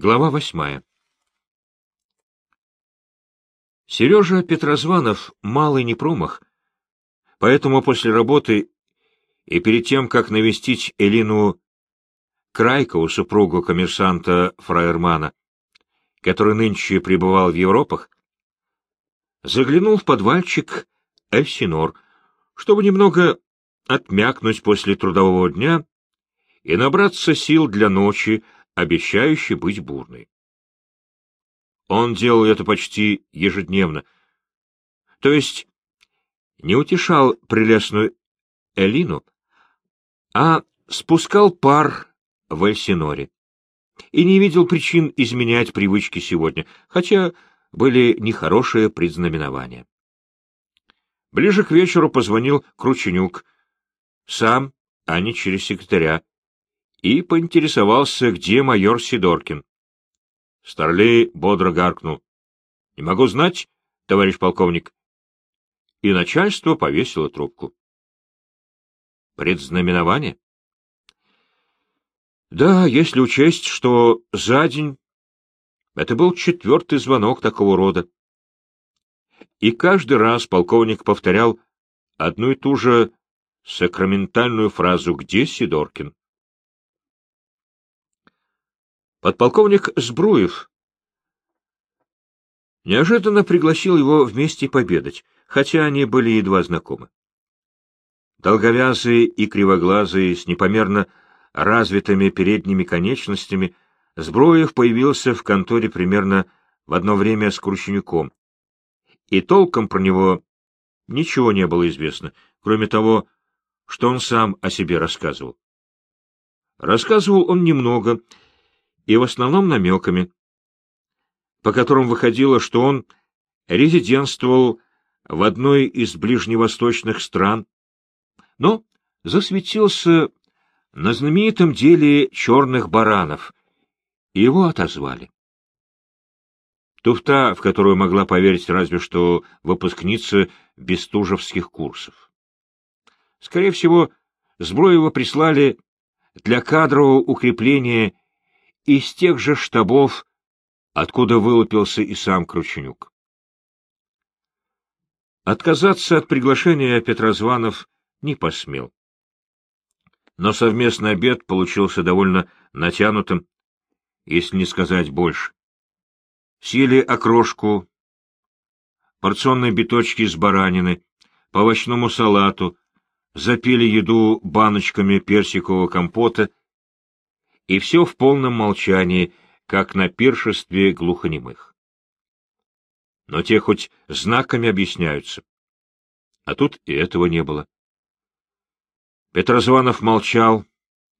Глава восьмая. Сережа Петрозванов малый не промах, поэтому после работы и перед тем, как навестить Элину Крайкову, супругу коммерсанта Фраермана, который нынче пребывал в Европах, заглянул в подвальчик Эльсинор, чтобы немного отмякнуть после трудового дня и набраться сил для ночи, обещающей быть бурной. Он делал это почти ежедневно. То есть не утешал прелестную Элину, а спускал пар в Эльсиноре и не видел причин изменять привычки сегодня, хотя были нехорошие предзнаменования. Ближе к вечеру позвонил Крученюк, сам, а не через секретаря, и поинтересовался, где майор Сидоркин. Старлей бодро гаркнул. — Не могу знать, товарищ полковник. И начальство повесило трубку. Предзнаменование? Да, если учесть, что за день это был четвертый звонок такого рода. И каждый раз полковник повторял одну и ту же сакраментальную фразу «Где Сидоркин?». Подполковник Сбруев неожиданно пригласил его вместе победать, хотя они были едва знакомы. Долговязые и кривоглазые, с непомерно развитыми передними конечностями, Сбруев появился в конторе примерно в одно время с Крученюком, и толком про него ничего не было известно, кроме того, что он сам о себе рассказывал. Рассказывал он немного, и в основном намеками, по которым выходило, что он резидентствовал в одной из ближневосточных стран, но засветился на знаменитом деле черных баранов, и его отозвали. Туфта, в которую могла поверить разве что выпускница бестужевских курсов. Скорее всего, Зброева прислали для кадрового укрепления из тех же штабов, откуда вылупился и сам Крученюк. Отказаться от приглашения Петрозванов не посмел. Но совместный обед получился довольно натянутым, если не сказать больше. Съели окрошку, порционные биточки из баранины, по овощному салату, запили еду баночками персикового компота и все в полном молчании, как на пиршестве глухонемых. Но те хоть знаками объясняются. А тут и этого не было. Петрозванов молчал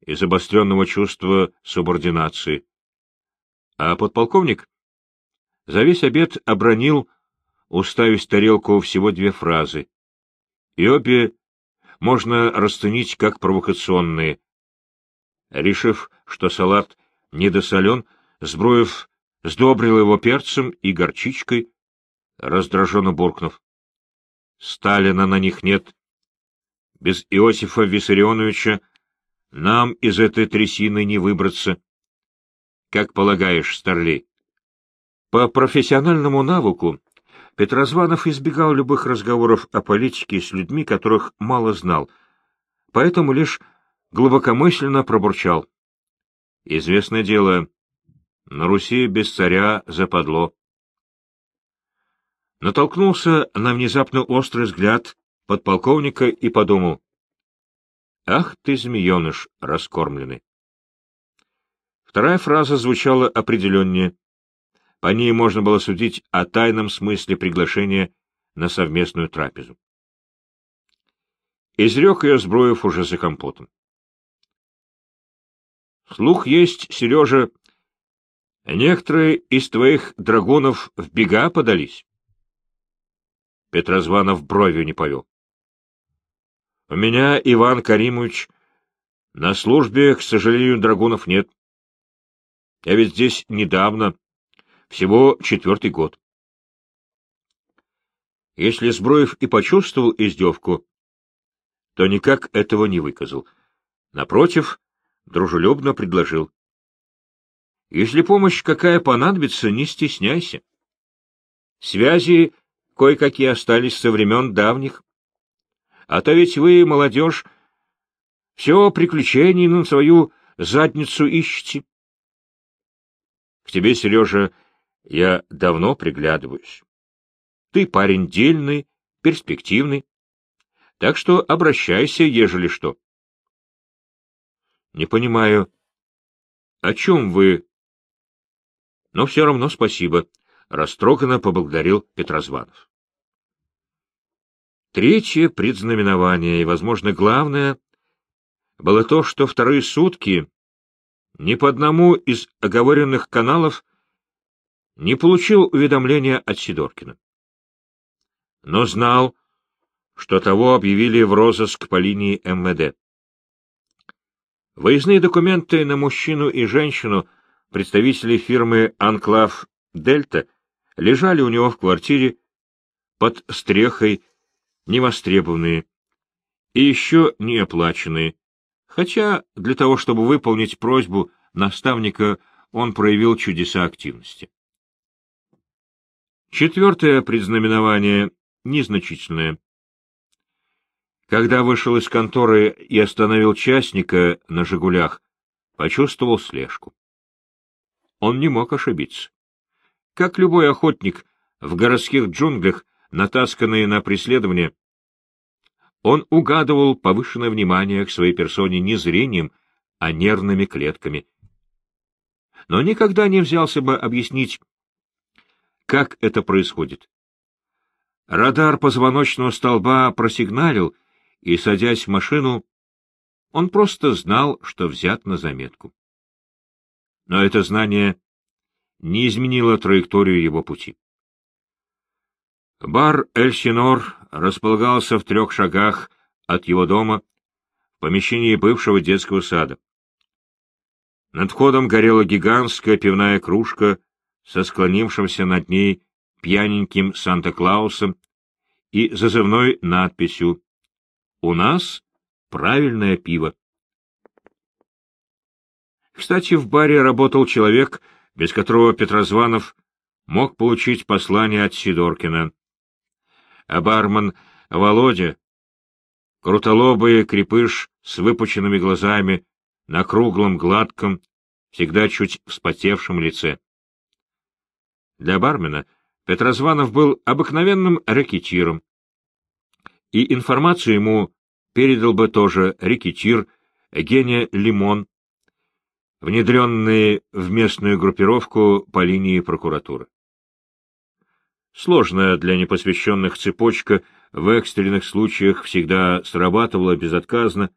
из обостренного чувства субординации. А подполковник за весь обед обронил, уставив тарелку всего две фразы. И обе можно расценить как провокационные, Решив, что салат недосолен, Сбруев сдобрил его перцем и горчичкой, раздраженно буркнув. Сталина на них нет. Без Иосифа Виссарионовича нам из этой трясины не выбраться. Как полагаешь, Старлей? По профессиональному навыку Петрозванов избегал любых разговоров о политике с людьми, которых мало знал, поэтому лишь глубокомысленно пробурчал. Известное дело, на Руси без царя западло. Натолкнулся на внезапно острый взгляд подполковника и подумал. Ах ты, змееныш раскормленный! Вторая фраза звучала определеннее. По ней можно было судить о тайном смысле приглашения на совместную трапезу. Изрек ее Зброев уже за компотом. Слух есть, Сережа, некоторые из твоих драгунов в бега подались. Петрозванов бровью не повел. У меня, Иван Каримович, на службе, к сожалению, драгунов нет. Я ведь здесь недавно, всего четвертый год. Если Сброев и почувствовал издевку, то никак этого не выказал. Напротив, дружелюбно предложил. Если помощь какая понадобится, не стесняйся. Связи кое-какие остались со времен давних. А то ведь вы, молодежь, все приключений на свою задницу ищете. К тебе, Сережа, я давно приглядываюсь. Ты парень дельный, перспективный, так что обращайся, ежели что. Не понимаю, о чем вы... Но все равно спасибо, — растроганно поблагодарил Петрозванов. Третье предзнаменование, и, возможно, главное, было то, что вторые сутки ни по одному из оговоренных каналов не получил уведомления от Сидоркина. Но знал, что того объявили в розыск по линии МВД. Выездные документы на мужчину и женщину представителей фирмы «Анклав Дельта» лежали у него в квартире под стрехой, невостребованные и еще не оплаченные, хотя для того, чтобы выполнить просьбу наставника, он проявил чудеса активности. Четвертое предзнаменование незначительное. Когда вышел из конторы и остановил частника на «Жигулях», почувствовал слежку. Он не мог ошибиться. Как любой охотник в городских джунглях, натасканный на преследование, он угадывал повышенное внимание к своей персоне не зрением, а нервными клетками. Но никогда не взялся бы объяснить, как это происходит. Радар позвоночного столба просигналил, и, садясь в машину, он просто знал, что взят на заметку. Но это знание не изменило траекторию его пути. Бар Эльсинор располагался в трех шагах от его дома в помещении бывшего детского сада. Над входом горела гигантская пивная кружка со склонившимся над ней пьяненьким Санта-Клаусом и зазывной надписью «У нас правильное пиво». Кстати, в баре работал человек, без которого Петрозванов мог получить послание от Сидоркина а бармен Володя, крутолобый крепыш с выпученными глазами, на круглом, гладком, всегда чуть вспотевшем лице. Для бармена Петрозванов был обыкновенным рэкетиром, и информацию ему передал бы тоже рэкетир Геня Лимон, внедренный в местную группировку по линии прокуратуры. Сложная для непосвященных цепочка в экстренных случаях всегда срабатывала безотказно,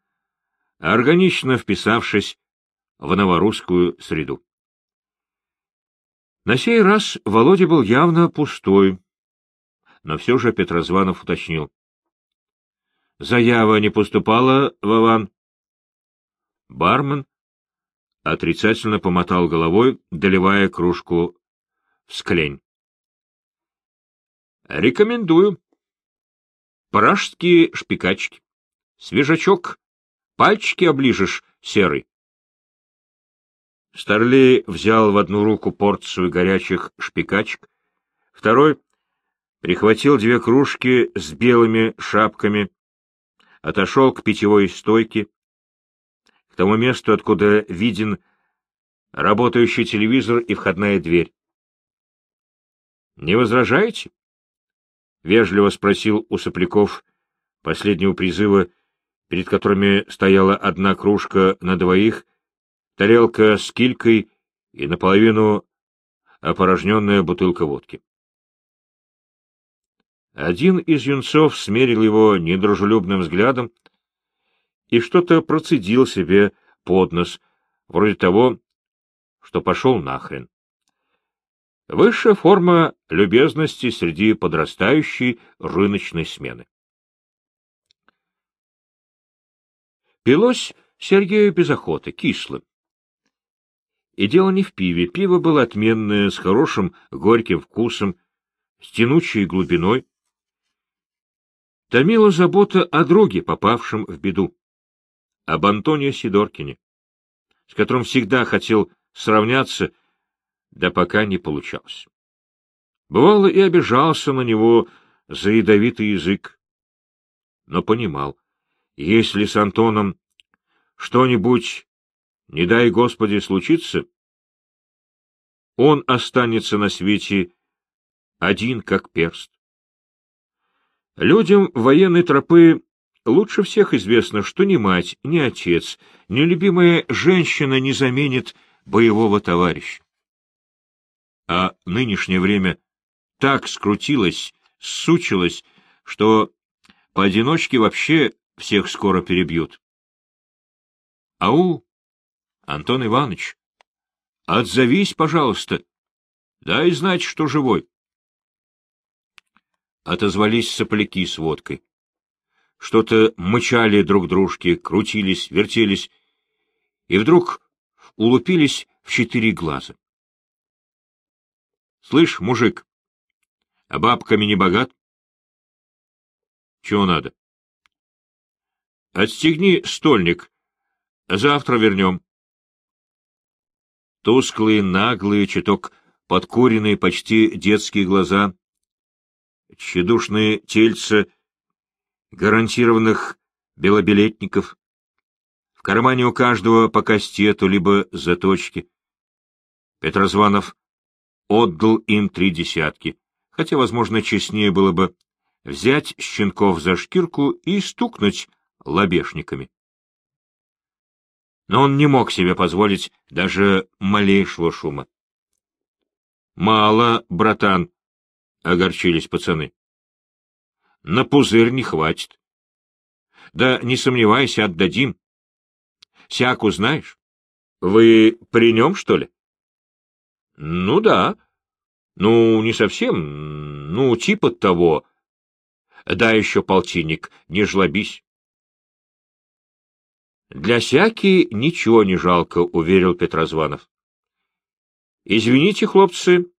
органично вписавшись в новорусскую среду. На сей раз Володя был явно пустой, но все же Петрозванов уточнил. Заява не поступала, Вован? Бармен отрицательно помотал головой, доливая кружку в склень. Рекомендую. Пражские шпикачки. Свежачок. Пальчики оближешь, серый. Старлей взял в одну руку порцию горячих шпикачек, второй прихватил две кружки с белыми шапками, отошел к питьевой стойке, к тому месту, откуда виден работающий телевизор и входная дверь. — Не возражаете? — вежливо спросил у сопляков последнего призыва, перед которыми стояла одна кружка на двоих, тарелка с килькой и наполовину опорожненная бутылка водки. Один из юнцов смерил его недружелюбным взглядом и что-то процедил себе под нос, вроде того, что пошел нахрен. Высшая форма любезности среди подрастающей рыночной смены. Пилось Сергею без охоты, кислым. И дело не в пиве. Пиво было отменное, с хорошим горьким вкусом, с тянучей глубиной. Томила забота о друге, попавшем в беду, об Антоне Сидоркине, с которым всегда хотел сравняться да пока не получалось. Бывало и обижался на него за ядовитый язык, но понимал, если с Антоном что-нибудь, не дай Господи, случится, он останется на свете один как перст. Людям военной тропы лучше всех известно, что ни мать, ни отец, ни любимая женщина не заменит боевого товарища. А нынешнее время так скрутилось, сучилось, что поодиночке вообще всех скоро перебьют. Ау, Антон Иванович, отзовись, пожалуйста, дай знать, что живой. Отозвались сопляки с водкой. Что-то мычали друг дружке, крутились, вертелись, и вдруг улупились в четыре глаза. — Слышь, мужик, а бабками не богат? — Чего надо? — Отстегни стольник, завтра вернем. Тусклые, наглые, чуток подкуренные, почти детские глаза, тщедушные тельца гарантированных белобилетников, в кармане у каждого по кастету, либо заточки. Петрозванов отдал им три десятки, хотя, возможно, честнее было бы взять щенков за шкирку и стукнуть лобешниками. Но он не мог себе позволить даже малейшего шума. — Мало, братан, — огорчились пацаны. — На пузырь не хватит. — Да не сомневайся, отдадим. Сяку знаешь? Вы при нем, что ли? — Ну да. Ну, не совсем. Ну, типа того. Да еще полтинник, не жлобись. Для Сяки ничего не жалко, — уверил Петрозванов. — Извините, хлопцы,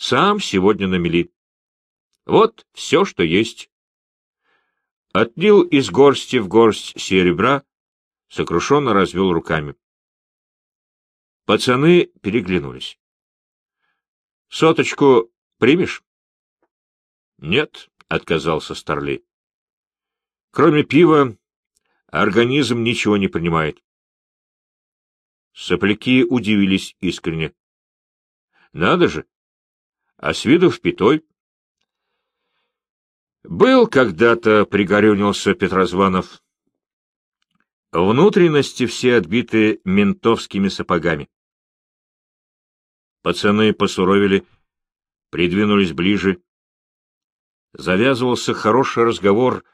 сам сегодня намели. Вот все, что есть. Отлил из горсти в горсть серебра, сокрушенно развел руками. Пацаны переглянулись. — Соточку примешь? — Нет, — отказался Старли. — Кроме пива, организм ничего не принимает. Сопляки удивились искренне. — Надо же! А с виду впитой. Был когда-то, пригорюнился Петрозванов. Внутренности все отбиты ментовскими сапогами. Пацаны посуровили, придвинулись ближе. Завязывался хороший разговор,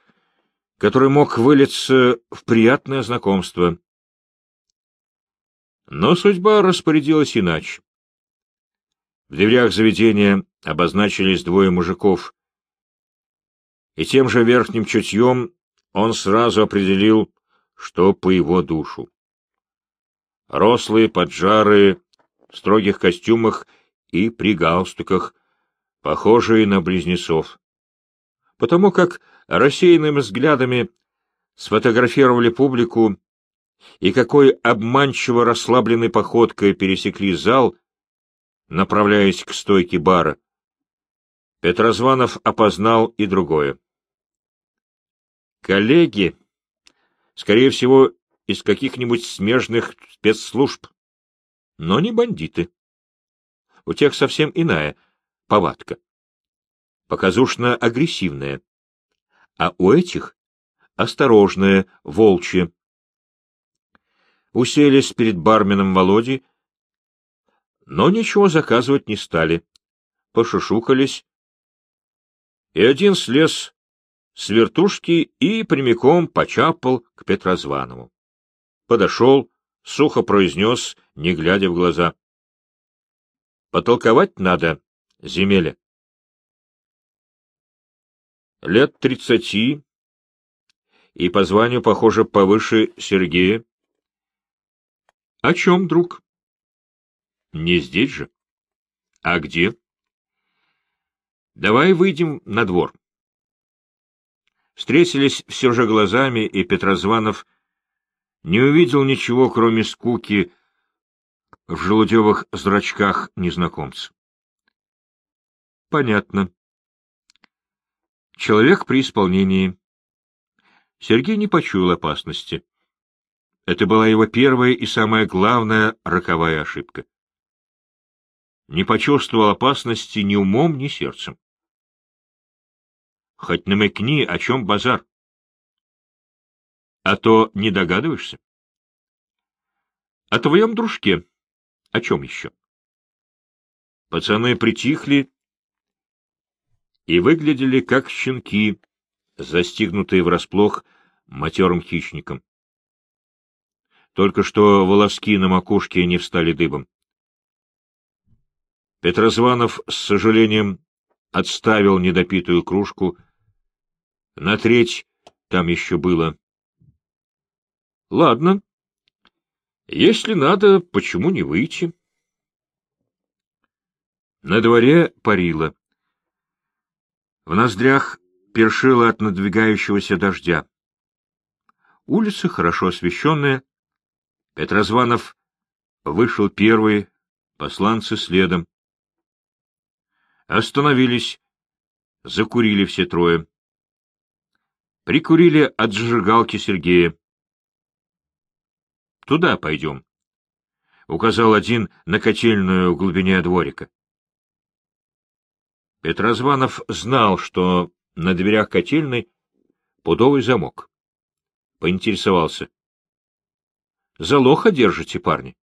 который мог вылиться в приятное знакомство. Но судьба распорядилась иначе. В дверях заведения обозначились двое мужиков, и тем же верхним чутьем он сразу определил, что по его душу. Рослые, поджарые, в строгих костюмах и при галстуках, похожие на близнецов. Потому как рассеянными взглядами сфотографировали публику и какой обманчиво расслабленной походкой пересекли зал, направляясь к стойке бара. Петрозванов опознал и другое. Коллеги, скорее всего, из каких-нибудь смежных спецслужб, но не бандиты. У тех совсем иная повадка, показушно-агрессивная, а у этих осторожная, волчья. Уселись перед барменом Володи, но ничего заказывать не стали, пошушукались, и один слез с вертушки и прямиком почапал к Петрозванову. Подошел, сухо произнес, не глядя в глаза. — Потолковать надо, земеля. Лет тридцати, и по званию, похоже, повыше Сергея. — О чем, друг? — Не здесь же. — А где? — Давай выйдем на двор. — Встретились все же глазами, и Петрозванов не увидел ничего, кроме скуки, в желудевых зрачках незнакомца. Понятно. Человек при исполнении. Сергей не почуял опасности. Это была его первая и самая главная роковая ошибка. Не почувствовал опасности ни умом, ни сердцем. Хоть намекни, о чем базар. А то не догадываешься. О твоем дружке. О чем еще? Пацаны притихли и выглядели как щенки, застигнутые врасплох матерым хищником. Только что волоски на макушке не встали дыбом. Петрозванов с сожалением отставил недопитую кружку. На треть там еще было. — Ладно. Если надо, почему не выйти? На дворе парило. В ноздрях першило от надвигающегося дождя. Улица хорошо освещенная. Петрозванов вышел первый, посланцы следом. Остановились, закурили все трое. Прикурили от зажигалки Сергея. — Туда пойдем, — указал один на котельную в глубине дворика. Петрозванов знал, что на дверях котельной пудовый замок. Поинтересовался. — За лоха держите, парни?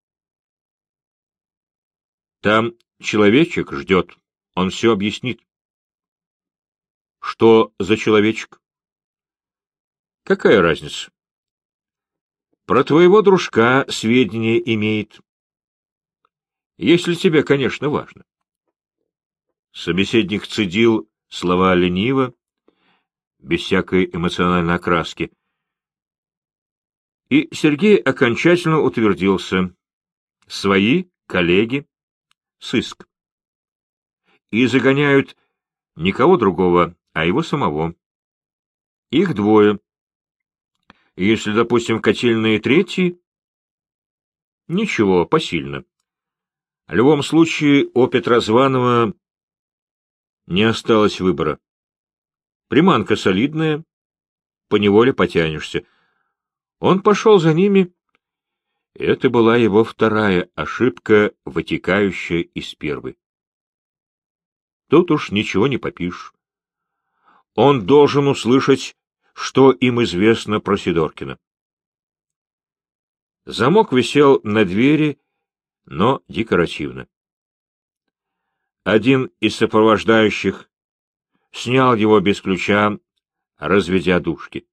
— Там человечек ждет, он все объяснит. — Что за человечек? — Какая разница? — Про твоего дружка сведения имеет. Если тебе, конечно, важно. Собеседник цедил слова лениво, без всякой эмоциональной окраски. И Сергей окончательно утвердился. Свои, коллеги, сыск. И загоняют никого другого, а его самого. Их двое. Если, допустим, котельные третий, ничего, посильно. В любом случае, у Петрозванова не осталось выбора. Приманка солидная, поневоле потянешься. Он пошел за ними. Это была его вторая ошибка, вытекающая из первой. Тут уж ничего не попишь. Он должен услышать, что им известно про Сидоркина. Замок висел на двери, но декоративно. Один из сопровождающих снял его без ключа, разведя дужки.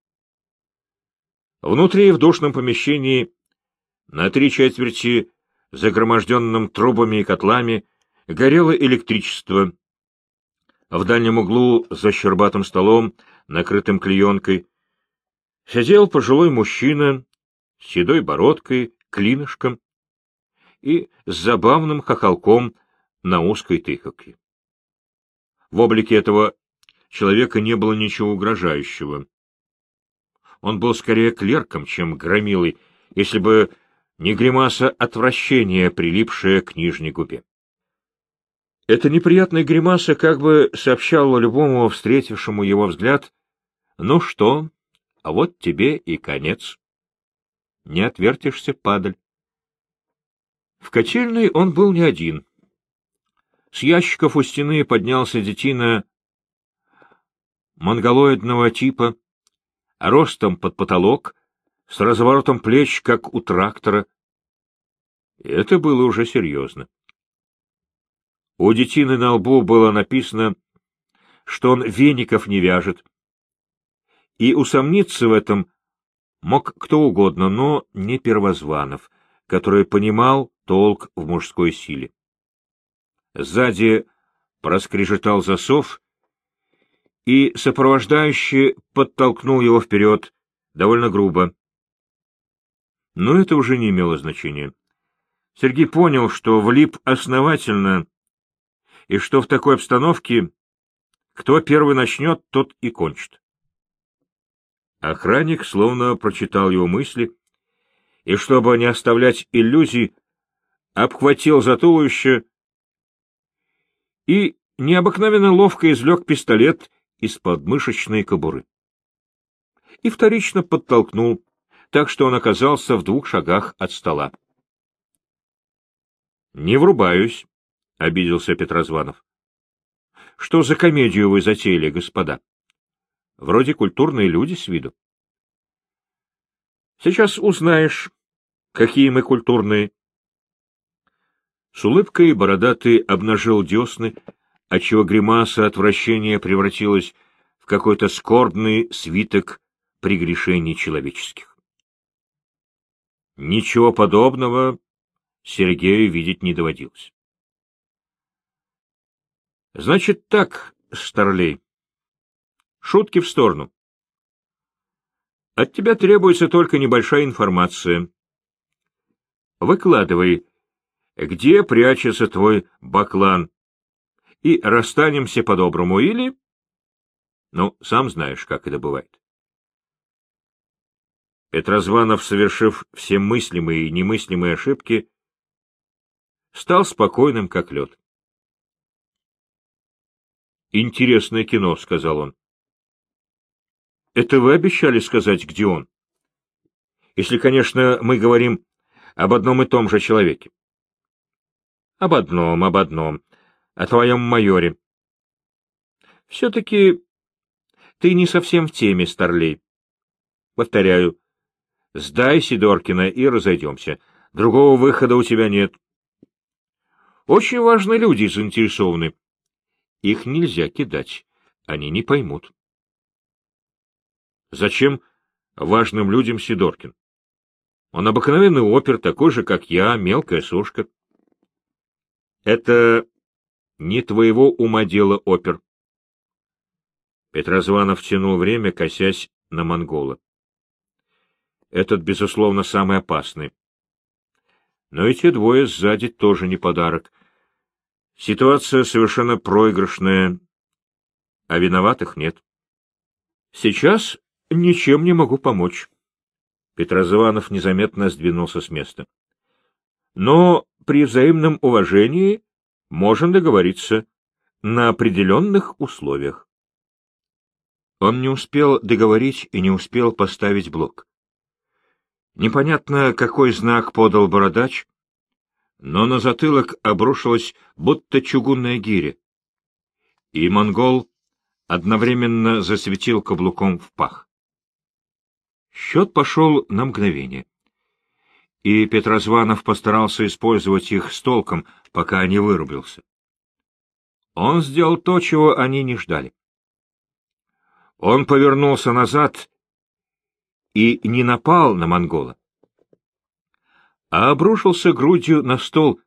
Внутри, в душном помещении, на три четверти, загроможденном трубами и котлами, горело электричество. В дальнем углу, за щербатым столом, накрытым клеенкой, сидел пожилой мужчина с седой бородкой, клинышком и с забавным хохолком на узкой тыковке. В облике этого человека не было ничего угрожающего. Он был скорее клерком, чем громилой, если бы не гримаса отвращения, прилипшая к нижней губе. Эта неприятная гримаса как бы сообщала любому встретившему его взгляд, «Ну что, а вот тебе и конец. Не отвертишься, падаль». В котельной он был не один. С ящиков у стены поднялся детина монголоидного типа, ростом под потолок, с разворотом плеч, как у трактора. Это было уже серьезно. У детины на лбу было написано, что он веников не вяжет. И усомниться в этом мог кто угодно, но не Первозванов, который понимал толк в мужской силе. Сзади проскрежетал засов, и сопровождающий подтолкнул его вперед, довольно грубо. Но это уже не имело значения. Сергей понял, что влип основательно, и что в такой обстановке кто первый начнет, тот и кончит. Охранник словно прочитал его мысли, и, чтобы не оставлять иллюзий, обхватил за и необыкновенно ловко извлек пистолет из подмышечной кобуры. И вторично подтолкнул, так что он оказался в двух шагах от стола. — Не врубаюсь, — обиделся Петрозванов. — Что за комедию вы затеяли, господа? Вроде культурные люди с виду. — Сейчас узнаешь, какие мы культурные. С улыбкой бородатый обнажил десны, отчего гримаса отвращения превратилась в какой-то скорбный свиток прегрешений человеческих. Ничего подобного Сергею видеть не доводилось. Значит так, Старлей. Шутки в сторону. От тебя требуется только небольшая информация. Выкладывай, где прячется твой баклан, и расстанемся по-доброму, или... Ну, сам знаешь, как это бывает. Петрозванов, совершив все мыслимые и немыслимые ошибки, стал спокойным, как лед. «Интересное кино», — сказал он. «Это вы обещали сказать, где он? Если, конечно, мы говорим об одном и том же человеке». «Об одном, об одном. О твоем майоре». «Все-таки ты не совсем в теме, Старлей. Повторяю, Сдай Сидоркина и разойдемся. Другого выхода у тебя нет. Очень важные люди заинтересованы. Их нельзя кидать. Они не поймут. Зачем важным людям Сидоркин? Он обыкновенный опер, такой же, как я, мелкая сошка. Это не твоего ума дело, опер. Петрозванов тянул время, косясь на монгола. Этот, безусловно, самый опасный. Но и те двое сзади тоже не подарок. Ситуация совершенно проигрышная, а виноватых нет. Сейчас ничем не могу помочь. Петрозаванов незаметно сдвинулся с места. Но при взаимном уважении можем договориться на определенных условиях. Он не успел договорить и не успел поставить блок. Непонятно, какой знак подал бородач, но на затылок обрушилась будто чугунная гиря, и монгол одновременно засветил каблуком в пах. Счет пошел на мгновение, и Петрозванов постарался использовать их с толком, пока не вырубился. Он сделал то, чего они не ждали. Он повернулся назад и не напал на монгола, а обрушился грудью на стол,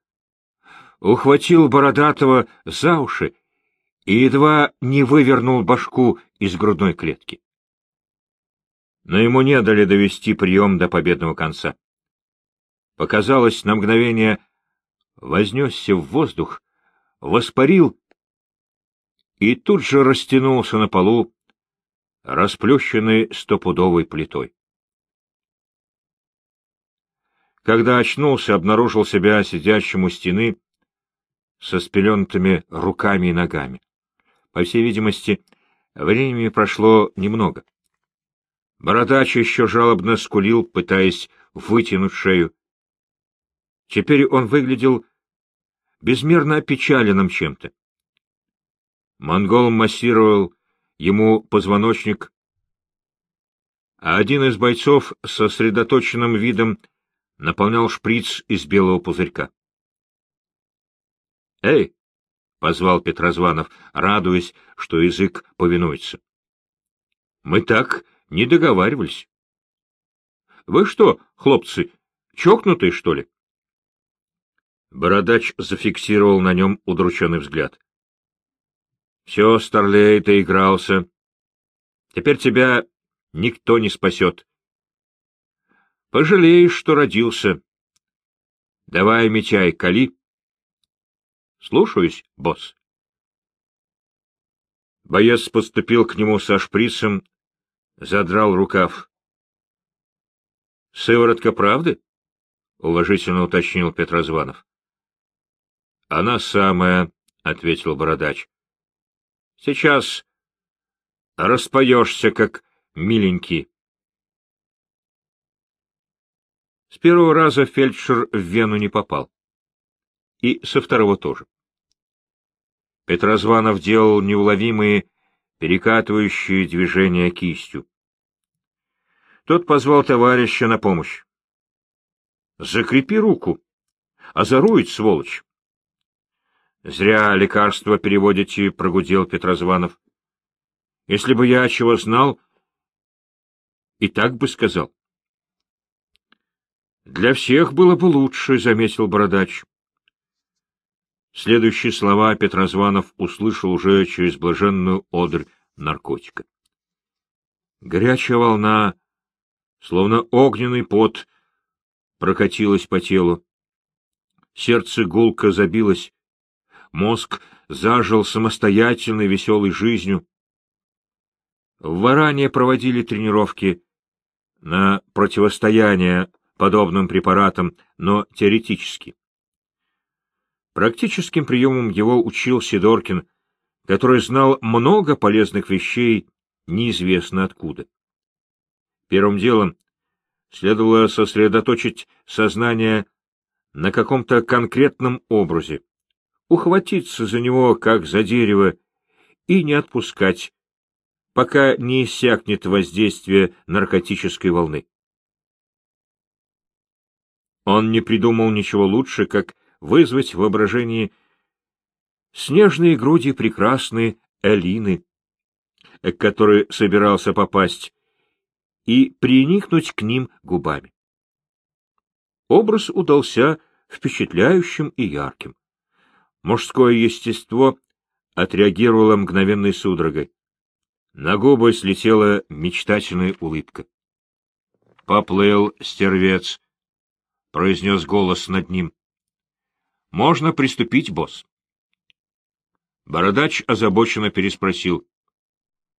ухватил Бородатого за уши и едва не вывернул башку из грудной клетки. Но ему не дали довести прием до победного конца. Показалось на мгновение, вознесся в воздух, воспарил и тут же растянулся на полу, расплющенный стопудовой плитой. Когда очнулся, обнаружил себя сидящим у стены со спеленутыми руками и ногами. По всей видимости, времени прошло немного. Бородач еще жалобно скулил, пытаясь вытянуть шею. Теперь он выглядел безмерно опечаленным чем-то. Монгол массировал ему позвоночник, а один из бойцов с сосредоточенным видом наполнял шприц из белого пузырька. «Эй!» — позвал Петрозванов, радуясь, что язык повинуется. «Мы так не договаривались. Вы что, хлопцы, чокнутые, что ли?» Бородач зафиксировал на нем удрученный взгляд. Все, Старлей, ты игрался. Теперь тебя никто не спасет. Пожалеешь, что родился. Давай, Митяй, кали. Слушаюсь, босс. Боец подступил к нему со шприцем, задрал рукав. — Сыворотка правды? — уважительно уточнил Петрозванов. Она самая, — ответил бородач. — Сейчас распоешься, как миленький. С первого раза фельдшер в Вену не попал. И со второго тоже. Петрозванов делал неуловимые, перекатывающие движения кистью. Тот позвал товарища на помощь. — Закрепи руку. Озорует, сволочь. — Зря лекарство переводите, — прогудел Петрозванов. — Если бы я чего знал, и так бы сказал. — Для всех было бы лучше, — заметил Бородач. Следующие слова Петрозванов услышал уже через блаженную одрь наркотика. Горячая волна, словно огненный пот, прокатилась по телу. Сердце гулко забилось, мозг зажил самостоятельной веселой жизнью. В Варане проводили тренировки на противостояние подобным препаратам, но теоретически. Практическим приемом его учил Сидоркин, который знал много полезных вещей, неизвестно откуда. Первым делом следовало сосредоточить сознание на каком-то конкретном образе, ухватиться за него, как за дерево, и не отпускать, пока не иссякнет воздействие наркотической волны. Он не придумал ничего лучше, как вызвать в воображении снежные груди прекрасной Элины, к которой собирался попасть, и приникнуть к ним губами. Образ удался впечатляющим и ярким. Мужское естество отреагировало мгновенной судорогой. На губы слетела мечтательная улыбка. — Поплыл стервец, — произнес голос над ним. — Можно приступить, босс. Бородач озабоченно переспросил.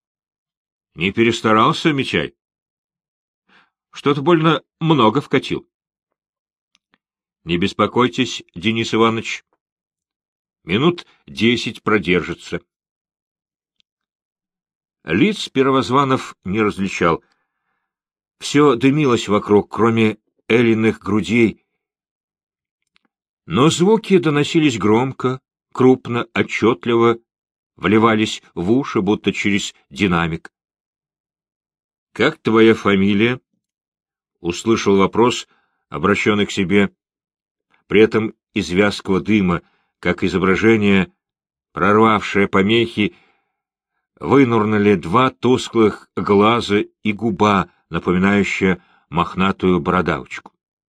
— Не перестарался, Мичай? — Что-то больно много вкатил. — Не беспокойтесь, Денис Иванович. Минут десять продержится. Лиц Первозванов не различал. Все дымилось вокруг, кроме Элиных грудей но звуки доносились громко, крупно, отчетливо, вливались в уши, будто через динамик. — Как твоя фамилия? — услышал вопрос, обращенный к себе. При этом из вязкого дыма, как изображение, прорвавшее помехи, вынурнули два тусклых глаза и губа, напоминающая мохнатую бородавочку.